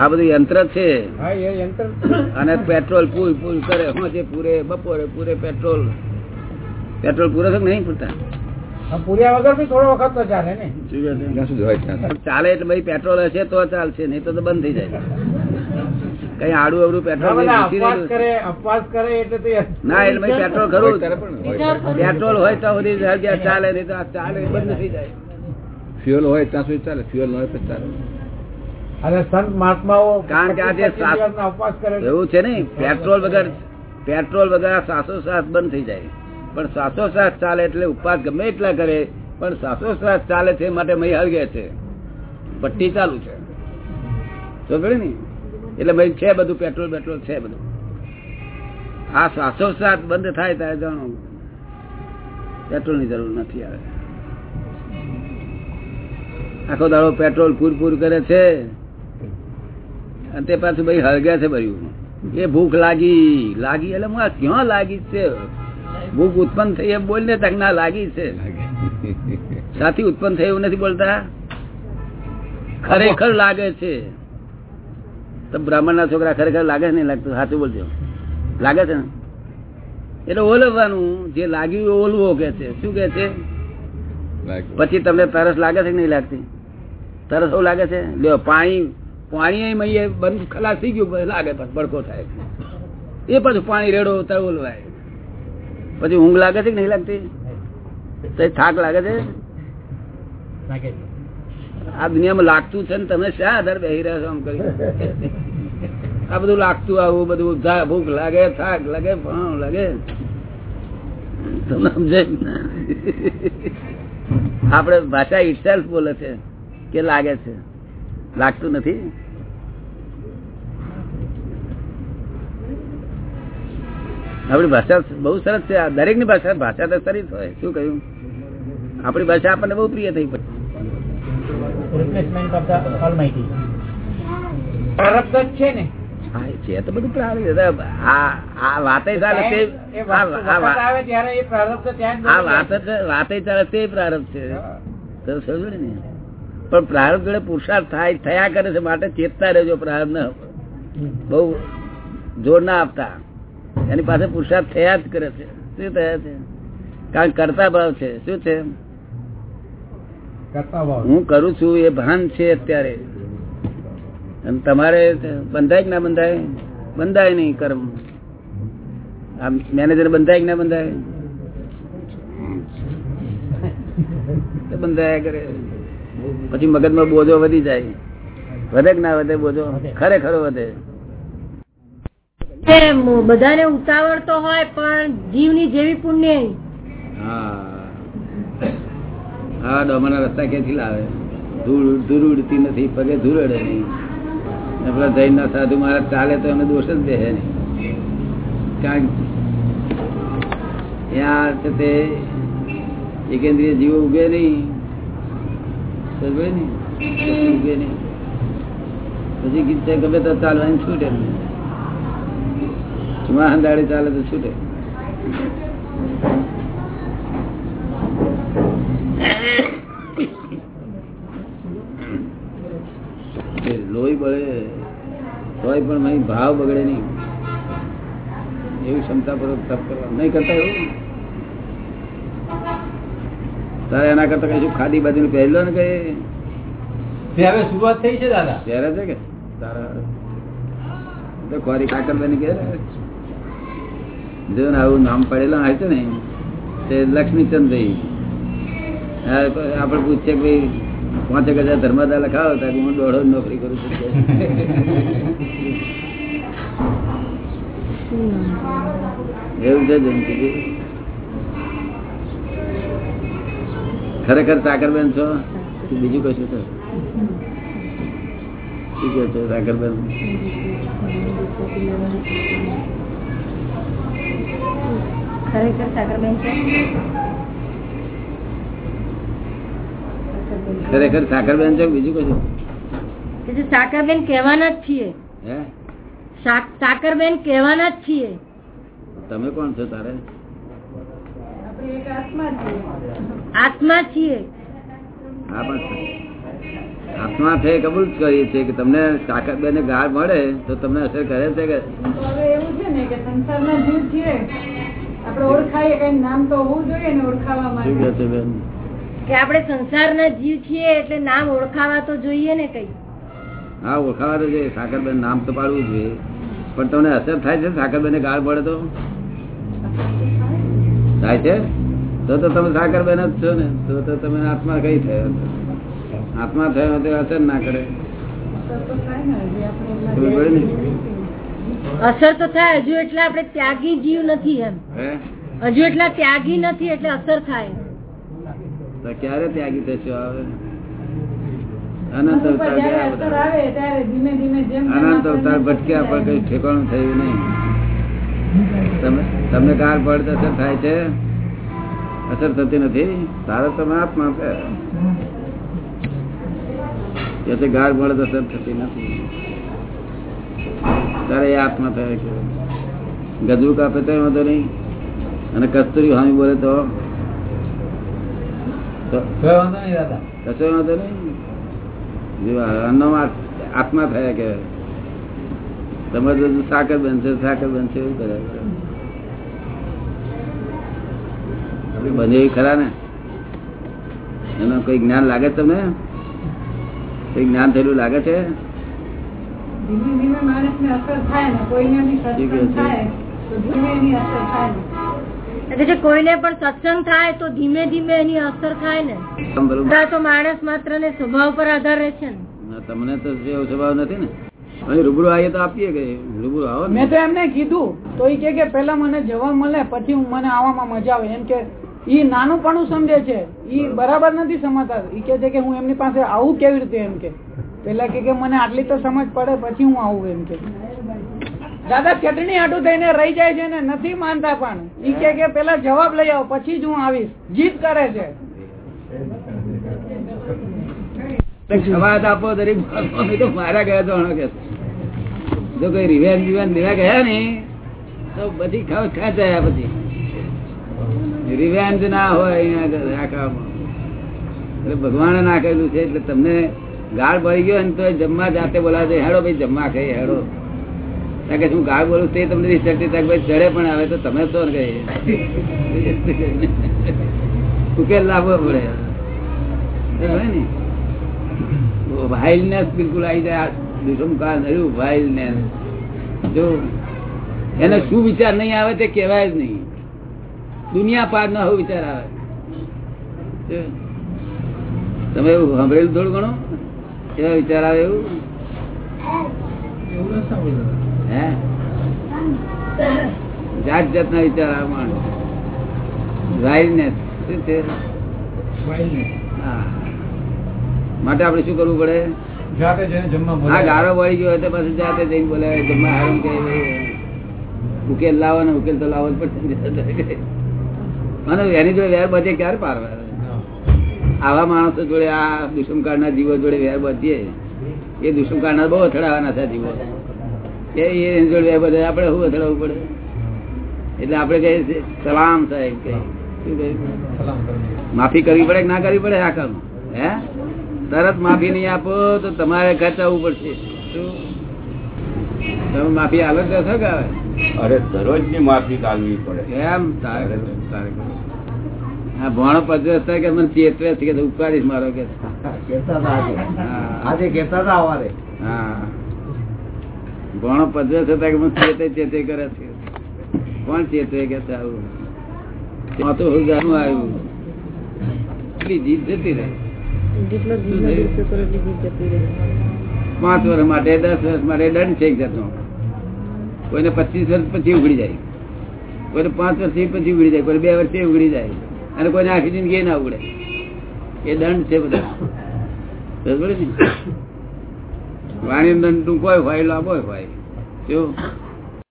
આ બધું યંત્ર છે. હા અને પેટ્રોલ પૂર પૂર કરે. જે પૂરે બપોરે પૂરે પેટ્રોલ. પેટ્રોલ પૂરે છે નહીં પૂરતા? આ પૂર્યા વગર બી થોડો વખત તો ચાલે એટલે ભાઈ પેટ્રોલ હશે તો ચાલશે નહીં તો તો બંધ થઈ જાય. કઈ આડું અવડું પેટ્રોલ ના એટલે ભાઈ પેટ્રોલ ખરું. પેટ્રોલ હોય તો ચાલે નહીં તો ચાલે બંધ થઈ જાય. ફ્યુઅલ હોય ત્યાં સુધી ચાલે ફ્યુઅલ હોય તો ચાલે. અને સંત મહાત્માઓ કારણ કે આ જે 25 સાત- દિવસના ઉપવાસ કરે એવું છે ને પેટ્રોલ વગર પેટ્રોલ વગર શ્વાસોશ્વાસ બંધ થઈ જાય. પણ શ્વાસોશ્વાસ ચાલે એટલે ઉપવાસ ગમે એટલા કરે પણ શ્વાસોશ્વાસ ચાલે છે માટે મહી હળગે છે. ભઠ્ઠી ચાલુ છે. સમજે ને? એટલે ભાઈ છે બધું પેટ્રોલ પેટ્રોલ છે બધું. આ શ્વાસોશ્વાસ બંધ થાય ત્યારે જાણો પેટ્રોલની જરૂર નથી આવે. આખો દાડો પેટ્રોલ પૂર પૂર કરે છે. અને તે પાછું ભાઈ હળગ્યા છે ભર્યું એ ભૂખ લાગી. લાગી એટલે હું આ ક્યાં લાગી છે? ભૂખ ઉત્પન્ન થઈ એમ બોલ ને તક ના લાગી છે. સાથી ઉત્પન્ન થઈ એવું નથી બોલતા? ખરેખર લાગે છે. તો બ્રાહ્મણ ના છોકરા ખરેખર લાગે છે નહીં લાગતું. સાચું બોલજો. લાગે છે ને? એટલે ઓલવવાનું જે લાગ્યું એ ઓલવો કે છે. શું કે છે? પછી તમને તરસ લાગે છે કે નહીં લાગતી? તરસ એવું લાગે છે? લ્યો પાણી પાણી મહીએ બંધ ખલાસ થઈ ગયું લાગે ભડકો થાય. એ પાછું પાણી રેડો તળવલવાય પછી ઊંઘ લાગે છે કે નહીં લાગતી? થાક લાગે છે? આ દુનિયામાં લાગતું છે ને તમે શા આધાર બેસી રહ્યા છો આમ કરી આ બધું લાગતું આવું બધું ભૂખ લાગે થાક લાગે પણ લાગે. તમને સમજાય આપડે ભાષા ઇટસેલ્ફ બોલે છે કે લાગે છે. લાગતું નથી? આપણી ભાષા બહુ સરસ છે. દરેકની ભાષા ભાષા તો સરસ હોય. શું કહ્યું? આપણી ભાષા આપણને બહુ પ્રિય થઈ પછી છે ને. છે તો બધું પ્રારબ્ધ. આ વાતે ચાલે તે આ વાતે ચાલે તે પ્રારબ્ધ છે. તો સમજ ને? પણ પ્રારબ્ધ જોડે પુરુષાર્થ થાય થયા કરે છે માટે ચેતતા રહેજો પ્રારબ્ધ ન બહુ જોર ના આપતા. એની પાસે પુરુષાર્થ થયા જ કરે છે. શું થયા છે? કારણ કરતા ભાવ છે. શું છે? હું કરું છું એ ભાન છે અત્યારે. અને તમારે બંધાય કે ના બંધાય? બંધાય નહીં કર્મ. આ મેનેજર બંધાય કે ના બંધાય? બંધાયા કરે. પછી મગજમાં બોજો વધી જાય. વધે કે ના વધે બોજો? ખરેખર વધે. બધાને ઉતાવળ તો હોય પણ જીવની જેવી પુણ્ય હા. ડોમાના રસ્તા ક્યાંથી લાવે? ધૂળ ધૂળ ઉડતી નથી પગે ધૂળ અડે નહીં. પેલા જૈન ના સાધુ મહારાજ ચાલે તો એમને દોષ જ બેસે નહીં. કારણ ત્યાં તે એકેન્દ્રીય જીવો ઉગે નહીં? પછી ગીત ગમે તો ચાલવાની છૂટે વાહન દાડી ચાલે તો છૂટે. લોહી બળે, તોય પણ ભાવ બગડે નહીં. એવી ક્ષમતા પૂર્વક તપ કરવા. નહીં કરતા એવું? તારે એના કરતા કઈ શું ખાદી બાજુ પહેરલો ને કઈ? ત્યારે શરૂઆત થઈ છે દાદા. પહેરે છે કે? તારા ખોરી કાકર બની ગયા જો ને આવું નામ પડેલા હોય છે ને તે લક્ષ્મીચંદ ભાઈ આપણે પૂછીએ કે ભાઈ પાંચ એક હજાર ધર્માદા લખાવો તો હું દોઢો નોકરી કરું છું. એવું છે જયંતિજી ખરેખર સાકરબેન છો? બીજું કશું છો? શું કહો છો સાકરબેન ખરેખર સાગરબેન છે? ખરેખર સાકરબેન છો બીજું કશું કે જે સાકરબેન કહેવાના જ છીએ. હે? સાકરબેન કહેવાના જ છીએ. તમે કોણ છો તારે? આત્મા છીએ. હા પણ આત્મા છે કબૂલ કરીએ છીએ કે તમને તાકાત બેને ગાર મળે તો તમને અસર કરે છે કે? એવું છે ને કે સંસારના જીવ છીએ આપણે ઓળખાય કઈ નામ તો હોવું જોઈએ ને ઓળખાવા માટે. બેન? કે આપણે સંસારના જીવ છીએ એટલે નામ ઓળખાવા તો જોઈએ ને કઈ. હા ઓળખાવા તો જોઈએ સાકરબેન નામ તો પાડવું જોઈએ. પણ તમને અસર થાય છે? સાકરબેન ગાળ પડે તો? થાય છે? તો તો તમે સાકરબેન જ છો ને તો તો તમે આત્મા કઈ થયો? આત્મા થયો તો અસર ના કરે. અસર તો થાય હજી એટલા આપણે ત્યાગી જીવ નથી એમ. હજુ એટલા ત્યાગી નથી એટલે અસર થાય. તો ક્યારે ત્યાગી થશો આવે અનંત અવતાર અનંત અવતાર ભટક્યા પણ કઈ ઠેકાણું થયું નહીં. તમે તમને કાર પડે અસર થાય છે? અસર થતી નથી. તારે તમે આત્મા છે. એટલે ગાઢ મળે અસર થતી નથી. તારે એ આત્મા થાય કે ગજરું કાપે તો વાંધો નહીં. અને કસ્તુરી હામી બોલે તો વાંધો નહીં દાદા. કશો વાંધો નહીં. જો અન્નમાં આત્મા થયા કે તમારે સાકર બનશે સાકર બનશે એવું કરે. બને ખરા ને? એનું કઈ જ્ઞાન લાગે તમને? કઈ જ્ઞાન થયેલું લાગે છે? ધીમે ધીમે માણસને અસર થાય ને કોઈને પણ સત્સંગ થાય તો ધીમે ધીમે એની અસર થાય ને. તો માણસ માત્ર ને સ્વભાવ પર આધાર રહે છે ને. તમને તો એવો સ્વભાવ નથી ને. રૂબરૂ આવીએ તો આપીએ કે રૂબરૂ આવો મેં તો એમને કીધું તો એ કે કે પેલા મને જવા મળે પછી હું મને આવવામાં મજા આવે. એમ કે ઈ નાનું પણ સમજે છે. ઈ બરાબર. નથી સમજતા. ઈ કે છે કે હું એમની પાસે આવું કેવી રીતે એમ કે. પેલા કે કે મને આટલી તો સમજ પડે પછી હું આવું એમ કે. દાદા ચટણી આટું થઈને રહી જાય છે ને નથી માનતા પણ. ઈ કે કે પેલા જવાબ લઈ આવો પછી જ હું આવીશ. જીદ કરે છે. આપો દરેક મારા ગયા તો કે જો કોઈ રિવેન્જ વિવેન્જ લેવા ગયા ને તો બધી ખાવ ખાતા પછી રિવેન્જ ના હોય રાખવામાં ભગવાને નાખેલું છે, એટલે તમને ગાળ ભરી ગયો ને તો જમવા જાતે બોલાવે હેડો ભાઈ, જમવા ખાઈ હેડો. કારણ કે શું ગાળ બોલું તે તમને રિસર્ટી થાય ભાઈ ચડે પણ આવે તો તમે તો ઉકેલ લાવવો પડે. ને? વાઇલ્ડનેસ બિલકુલ આવી જાય. દુષ્મકાર નર્યું વાઇલ્ડનેસ જો એને શું વિચાર નહીં આવે તે કહેવાય જ નહીં. દુનિયા પાર નો વિચાર આવે. તમે એવું સાંભળેલું થોડું ઘણું? એવા વિચાર આવે એવું? હે? જાત જાતના વિચાર આવે માણસ. વાઇલ્ડનેસ. શું છે? હા. માટે આપણે શું કરવું પડે? જાતે જઈને જમવા હા બોલાવે. વળી ગયો તો પછી જાતે જઈને બોલે જમવા હારું કે ઉકેલ લાવો ને ઉકેલ તો લાવવો જ પડશે. અને એની જોડે વેર બધે ક્યારે પારવા આવા માણસો જોડે આ દુષ્મકાળના જીવો જોડે વેર બધીએ એ દુષ્મકાળના બહુ અથડાવાના છે જીવો. એ એની જોડે વેર બધે. આપણે શું અથડાવવું પડે? એટલે આપણે કહીએ સલામ સાહેબ કહીએ. માફી કરવી પડે કે ના કરવી પડે આ કામ હે? તરત માફી નહીં આપો તો તમારે ખર્ચાવવું પડશે. તમે માફી આલો છો કે અરે દરરોજની માફી કાઢવી પડે. એમ તારે તારે હા ભણો પદ્ધતિ કે મને ચેતવે છે કે ઉપકારીશ મારો કે આજે. કેતા હતા અવારે હા. ભણો પદ્ધતિ હતા કે મને ચેતે ચેતે કરે છે. કોણ ચેતવે કે આવું? આ તો જાણું આવ્યું. એટલી જીત જતી રહે? પાંચ વર્ષ માટે દસ વર્ષ માટે દંડ છે એક જાતનો. કોઈને પચીસ વર્ષ પછી ઉગડી જાય. કોઈને પાંચ વર્ષ પછી ઉગડી જાય. કોઈ બે વર્ષે ઉગડી જાય. અને કોઈને આખી જિંદગી ના ઉડે એ દંડ છે બધા. વાણી દંડ ટૂંકો હોય લાંબો હોય. જો?